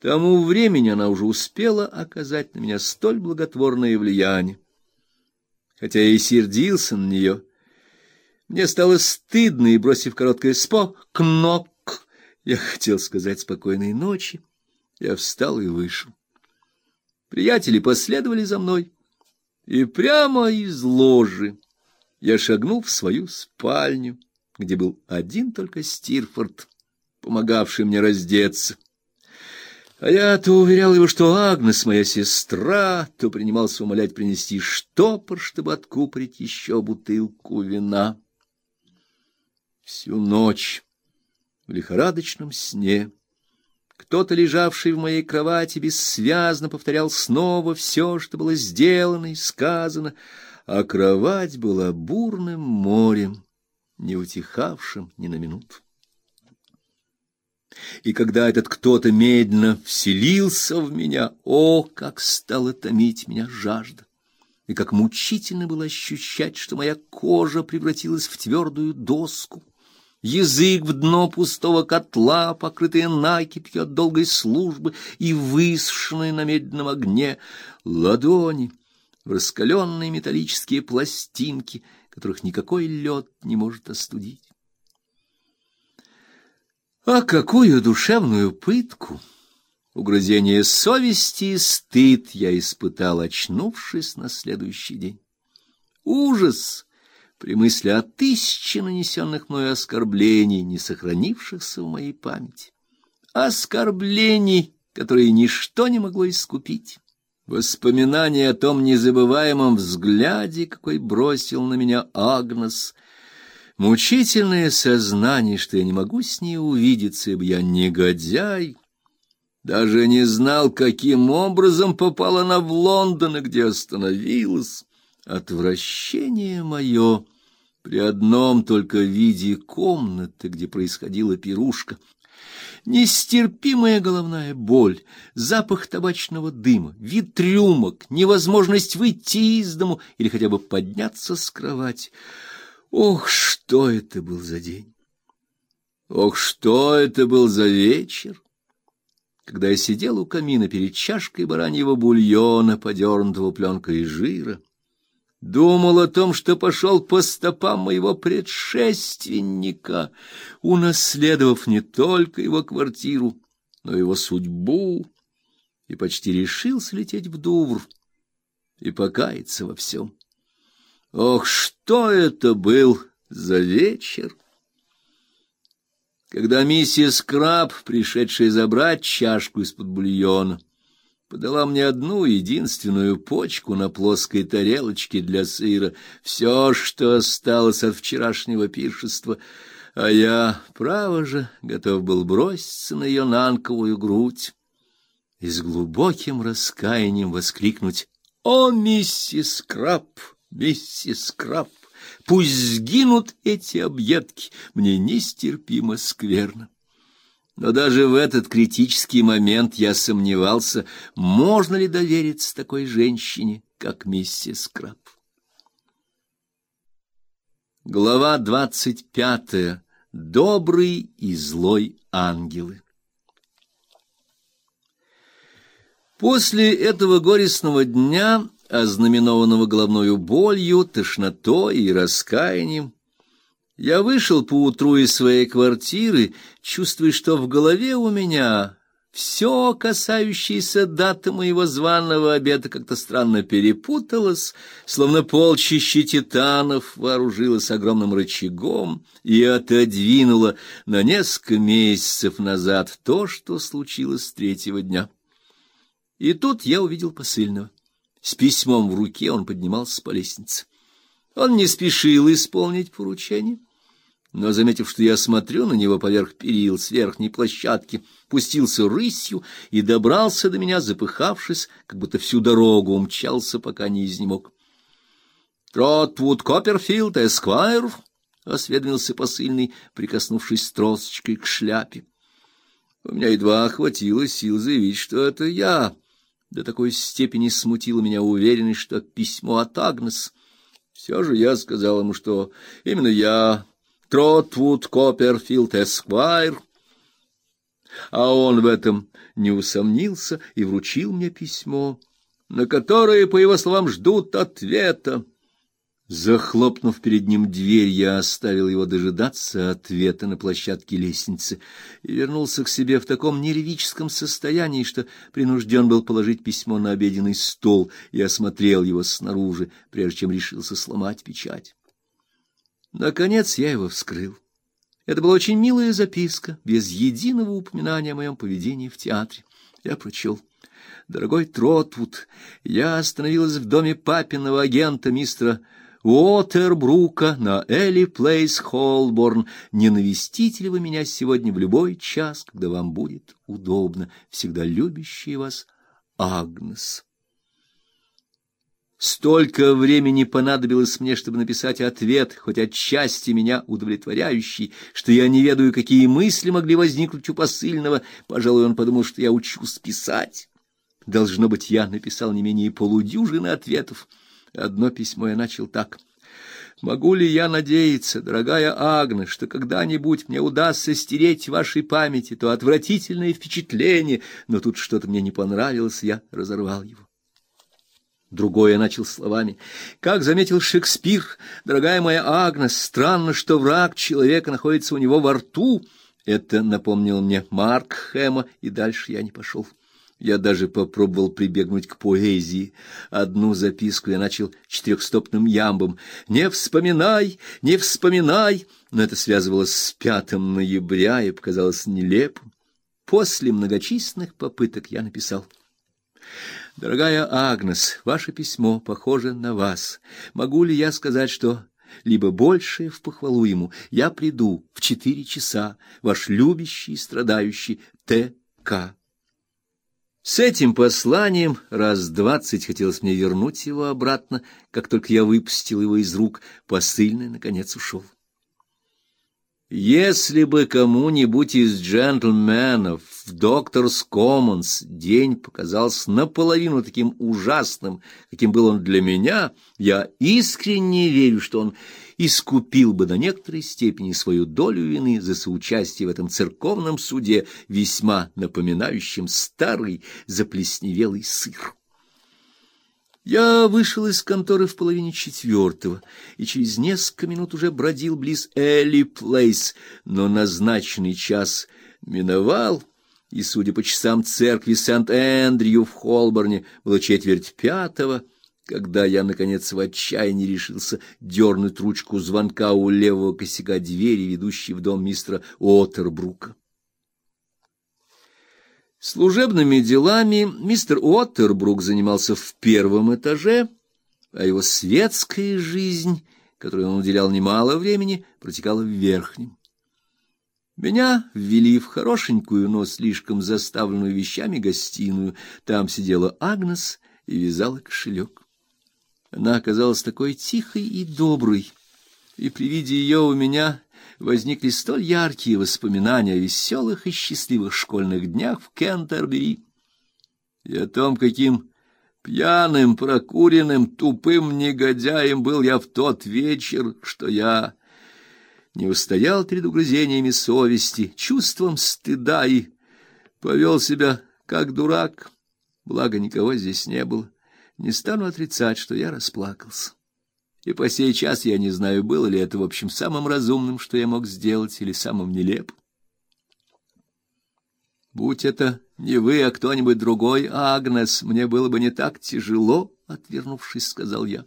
тому времени она уже успела оказать на меня столь благотворное влияние. Хотя я и сердился на нее, мне стало стыдно, и, бросив короткое «спо», «кнок», я хотел сказать «спокойной ночи», я встал и вышел. Приятели последовали за мной, и прямо из ложи я шагнул в свою спальню, где был один только Стирфорд, помогавший мне раздеться. А я то уверял его, что Агнес моя сестра, то принимался умолять принести штопор, чтобы откупорить еще бутылку вина. Всю ночь в лихорадочном сне кто-то, лежавший в моей кровати, бессвязно повторял снова все, что было сделано и сказано, а кровать была бурным морем, не утихавшим ни на минуту. И когда этот кто-то медленно вселился в меня, о, как стало томить меня жажда! И как мучительно было ощущать, что моя кожа превратилась в твердую доску, язык в дно пустого котла, покрытый накипью от долгой службы и высушенные на медленном огне, ладони, раскаленные металлические пластинки, которых никакой лед не может остудить. А какую душевную пытку, угрызение совести и стыд я испытал, очнувшись на следующий день. Ужас при мысли о тысяче нанесенных мною оскорблений, не сохранившихся в моей памяти. Оскорблений, которые ничто не могло искупить. Воспоминания о том незабываемом взгляде, какой бросил на меня Агнес, мучительное сознание, что я не могу с ней увидеться, ибо я негодяй, даже не знал, каким образом попала она в Лондон и где остановилась. Отвращение мое при одном только виде комнаты, где происходила пирушка, нестерпимая головная боль, запах табачного дыма, вид трюмок, невозможность выйти из дому или хотя бы подняться с кровати. Ох, что это был за день! Ох, что это был за вечер! Когда я сидел у камина перед чашкой бараньего бульона, подернутого пленкой жира, Думал о том, что пошел по стопам моего предшественника, унаследовав не только его квартиру, но и его судьбу, и почти решился лететь в Дувр и покаяться во всем. Ох, что это был за вечер! Когда миссис Краб, пришедшая забрать чашку из-под бульона, подала мне одну единственную почку на плоской тарелочке для сыра, все, что осталось от вчерашнего пиршества, а я, право же, готов был броситься на ее нанковую грудь и с глубоким раскаянием воскликнуть «О, миссис Краб, миссис Краб, пусть сгинут эти объедки, мне нестерпимо скверно». Но даже в этот критический момент я сомневался, можно ли довериться такой женщине, как миссис Краб. Глава двадцать пятая. Добрый и злой ангелы. После этого горестного дня, ознаменованного головной болью, тошнотой и раскаянием, я вышел поутру из своей квартиры, чувствуя, что в голове у меня все, касающееся даты моего званого обеда, как-то странно перепуталось, словно полчище титанов вооружилось огромным рычагом и отодвинуло на несколько месяцев назад то, что случилось с третьего дня. И тут я увидел посыльного. С письмом в руке он поднимался по лестнице. Он не спешил исполнить поручение но, заметив, что я смотрю на него поверх перил с верхней площадки, пустился рысью и добрался до меня, запыхавшись, как будто всю дорогу умчался, пока не изнемог. — Тротвуд Копперфилд, эсквайр? — осведомился посыльный, прикоснувшись тросочкой к шляпе. У меня едва хватило сил заявить, что это я. До такой степени смутила меня уверенность, что письмо от Агнес. Все же я сказал ему, что именно я Тротвуд Копперфилд Эсквайр, а он в этом не усомнился и вручил мне письмо, на которое, по его словам, ждут ответа. Захлопнув перед ним дверь, я оставил его дожидаться ответа на площадке лестницы и вернулся к себе в таком нервическом состоянии, что принужден был положить письмо на обеденный стол и осмотрел его снаружи, прежде чем решился сломать печать. Наконец я его вскрыл. Это была очень милая записка, без единого упоминания о моем поведении в театре. Я прочел. «Дорогой Тротвуд, я остановилась в доме папиного агента мистера Уотербрука на Элли Плейс Холборн. Не навестите вы меня сегодня в любой час, когда вам будет удобно? Всегда любящий вас Агнес. Столько времени понадобилось мне, чтобы написать ответ, хоть отчасти меня удовлетворяющий, что я не ведаю, какие мысли могли возникнуть у посыльного. Пожалуй, он подумал, что я учусь писать. Должно быть, я написал не менее полудюжины ответов. Одно письмо я начал так: Могу ли я надеяться, дорогая Агна, что когда-нибудь мне удастся стереть в вашей памяти то отвратительное впечатление, но тут что-то мне не понравилось, я разорвал его. Другое начал словами: "Как заметил Шекспир, дорогая моя Агнес, странно, что враг человека находится у него во рту". Это напомнил мне Марк Хэма, и дальше я не пошел. Я даже попробовал прибегнуть к поэзии. Одну записку я начал четырехстопным ямбом. «Не вспоминай, не вспоминай!» Но это связывалось с пятым ноября и показалось нелепым. После многочисленных попыток я написал. «Дорогая Агнес, ваше письмо похоже на вас. Могу ли я сказать, что...» либо большее в похвалу ему. Я приду в четыре часа, ваш любящий и страдающий Т.К. С этим посланием раз двадцать хотелось мне вернуть его обратно, как только я выпустил его из рук, посыльный наконец ушел. Если бы кому-нибудь из джентльменов в Докторс Коммонс день показался наполовину таким ужасным, каким был он для меня, я искренне верю, что он искупил бы до некоторой степени свою долю вины за соучастие в этом церковном суде, весьма напоминающем старый заплесневелый сыр. Я вышел из конторы в половине четвертого и через несколько минут уже бродил близ Элли Плейс, но назначенный час миновал, и, судя по часам церкви Сент-Эндрю в Холборне, было четверть пятого — когда я, наконец, в отчаянии решился дернуть ручку звонка у левого косяка двери, ведущей в дом мистера Уоттербрука. Служебными делами мистер Уоттербрук занимался в первом этаже, а его светская жизнь, которой он уделял немало времени, протекала в верхнем. Меня ввели в хорошенькую, но слишком заставленную вещами гостиную. Там сидела Агнес и вязала кошелек. Она оказалась такой тихой и доброй, и при виде ее у меня возникли столь яркие воспоминания о веселых и счастливых школьных днях в Кентербери и о том, каким пьяным, прокуренным, тупым негодяем был я в тот вечер, что я не устоял перед угрызениями совести, чувством стыда и повел себя как дурак, благо никого здесь не было. Не стану отрицать, что я расплакался. И по сей час я не знаю, было ли это в общем самым разумным, что я мог сделать, или самым нелепым. Будь это не вы, а кто-нибудь другой, Агнес, мне было бы не так тяжело, отвернувшись, сказал я.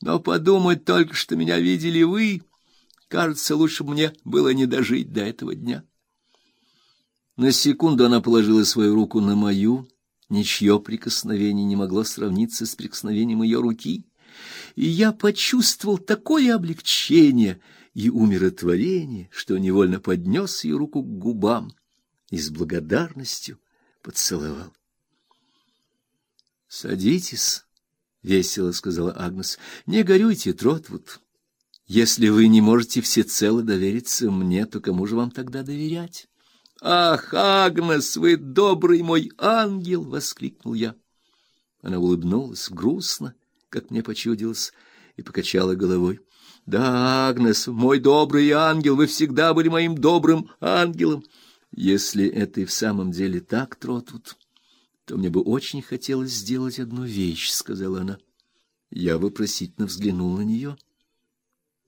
Но подумать только, что меня видели вы, кажется, лучше мне было не дожить до этого дня. На секунду она положила свою руку на мою, Ничье прикосновение не могло сравниться с прикосновением ее руки, и я почувствовал такое облегчение и умиротворение, что невольно поднес ее руку к губам и с благодарностью поцеловал. Садитесь, весело сказала Агнес. Не горюйте, Тротвуд. Если вы не можете всецело довериться мне, то кому же вам тогда доверять? Ах, Агнес, вы добрый мой ангел, воскликнул я. Она улыбнулась грустно, как мне почудилось, и покачала головой. Да, Агнес, мой добрый ангел, вы всегда были моим добрым ангелом. Если это и в самом деле так, Тротвуд, то мне бы очень хотелось сделать одну вещь, сказала она. Я вопросительно взглянул на нее,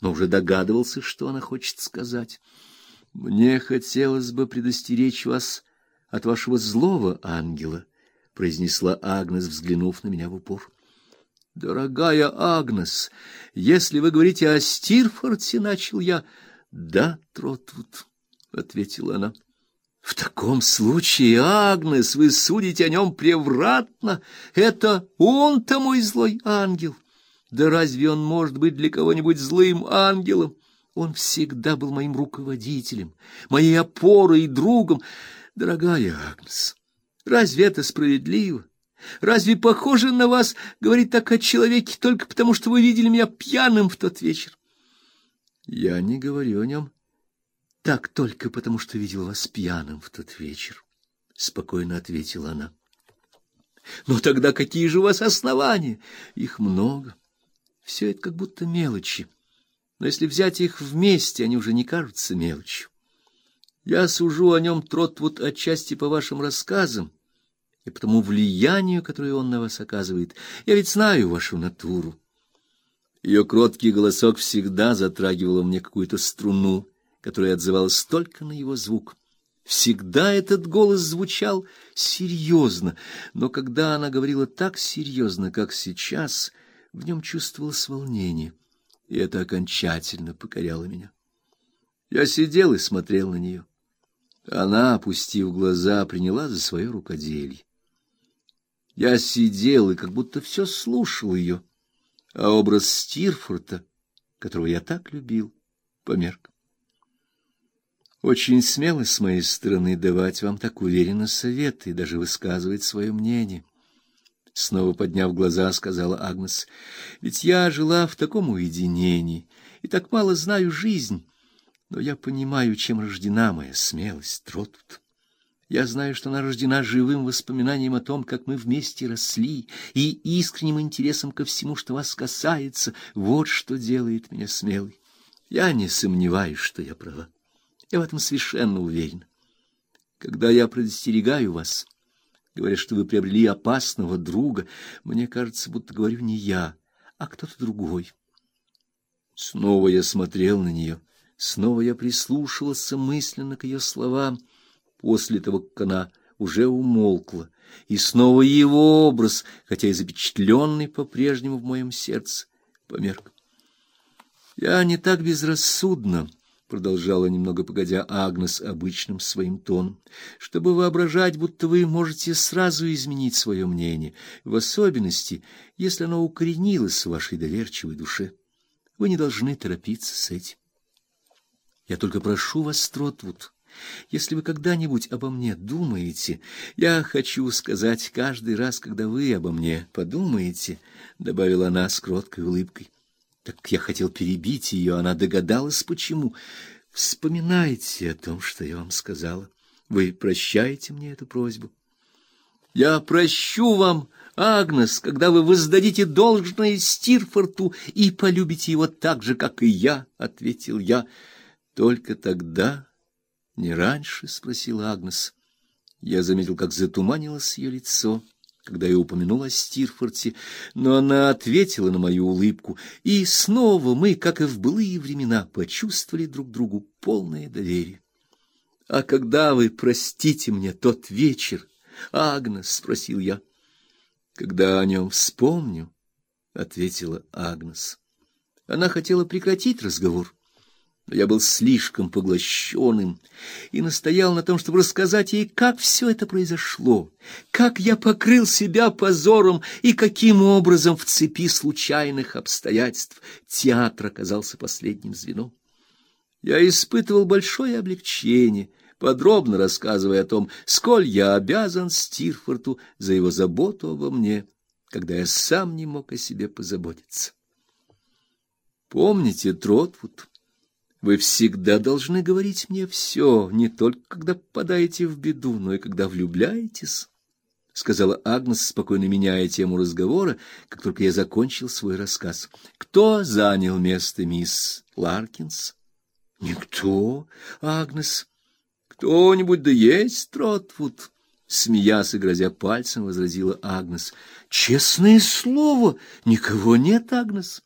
но уже догадывался, что она хочет сказать. Мне хотелось бы предостеречь вас от вашего злого ангела, произнесла Агнес, взглянув на меня в упор. Дорогая Агнес, если вы говорите о Стирфорте, начал я. Да, Тротвуд, ответила она. В таком случае, Агнес, вы судите о нем превратно. Это он-то мой злой ангел. Да разве он может быть для кого-нибудь злым ангелом? Он всегда был моим руководителем, моей опорой и другом. Дорогая Агнес, разве это справедливо? Разве похоже на вас говорить так о человеке только потому, что вы видели меня пьяным в тот вечер? Я не говорю о нем так только потому, что видел вас пьяным в тот вечер, спокойно ответила она. Но тогда какие же у вас основания? Их много. Все это как будто мелочи. Но если взять их вместе, они уже не кажутся мелочью. Я сужу о нем Тротвуд отчасти по вашим рассказам и по тому влиянию, которое он на вас оказывает. Я ведь знаю вашу натуру. Ее кроткий голосок всегда затрагивал мне какую-то струну, которая отзывалась только на его звук. Всегда этот голос звучал серьезно, но когда она говорила так серьезно, как сейчас, в нем чувствовалось волнение, и это окончательно покоряло меня. Я сидел и смотрел на нее. Она, опустив глаза, приняла за свое рукоделие. Я сидел и как будто все слушал ее, а образ Стирфорта, которого я так любил, померк. Очень смело с моей стороны давать вам так уверенно советы и даже высказывать свое мнение. Снова подняв глаза, сказала Агнес: "Ведь я жила в таком уединении и так мало знаю жизнь, но я понимаю, чем рождена моя смелость, Тротвуд. Я знаю, что она рождена живым воспоминанием о том, как мы вместе росли, и искренним интересом ко всему, что вас касается. Вот что делает меня смелой. Я не сомневаюсь, что я права. Я в этом совершенно уверен. Когда я предостерегаю вас, говоря, что вы приобрели опасного друга, мне кажется, будто говорю не я, а кто-то другой. Снова я смотрел на нее, снова я прислушивался мысленно к ее словам, после того, как она уже умолкла, и снова его образ, хотя и запечатленный по-прежнему в моем сердце, померк. Я не так безрассудна, продолжала немного погодя Агнес обычным своим тоном, чтобы воображать, будто вы можете сразу изменить свое мнение, в особенности, если оно укоренилось в вашей доверчивой душе. Вы не должны торопиться с этим. Я только прошу вас, Тротвуд, если вы когда-нибудь обо мне думаете, я хочу сказать каждый раз, когда вы обо мне подумаете, добавила она с кроткой улыбкой. Так я хотел перебить ее, она догадалась почему. Вспоминайте о том, что я вам сказала. Вы прощаете мне эту просьбу? Я прощу вам, Агнес, когда вы воздадите должное Стирфорту и полюбите его так же, как и я, ответил я. Только тогда, не раньше, спросила Агнес. Я заметил, как затуманилось ее лицо когда я упомянула о Стирфорте, но она ответила на мою улыбку, и снова мы, как и в былые времена, почувствовали друг другу полное доверие. А когда вы простите мне тот вечер, Агнес, спросил я. Когда о нем вспомню, ответила Агнес. Она хотела прекратить разговор но я был слишком поглощенным и настоял на том, чтобы рассказать ей, как все это произошло, как я покрыл себя позором и каким образом в цепи случайных обстоятельств театр оказался последним звеном. Я испытывал большое облегчение, подробно рассказывая о том, сколь я обязан Стирфорту за его заботу обо мне, когда я сам не мог о себе позаботиться. Помните Тротвуд? Вы всегда должны говорить мне все, не только когда попадаете в беду, но и когда влюбляетесь, — сказала Агнес, спокойно меняя тему разговора, как только я закончил свой рассказ. — Кто занял место мисс Ларкинс? — Никто, Агнес. Кто-нибудь да есть Тротвуд? Смеясь и грозя пальцем, возразила Агнес. Честное слово, никого нет, Агнес.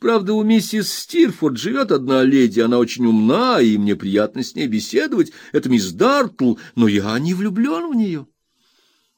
Правда, у миссис Стирфорд живет одна леди, она очень умна, и мне приятно с ней беседовать. Это мисс Дартл, но я не влюблен в нее.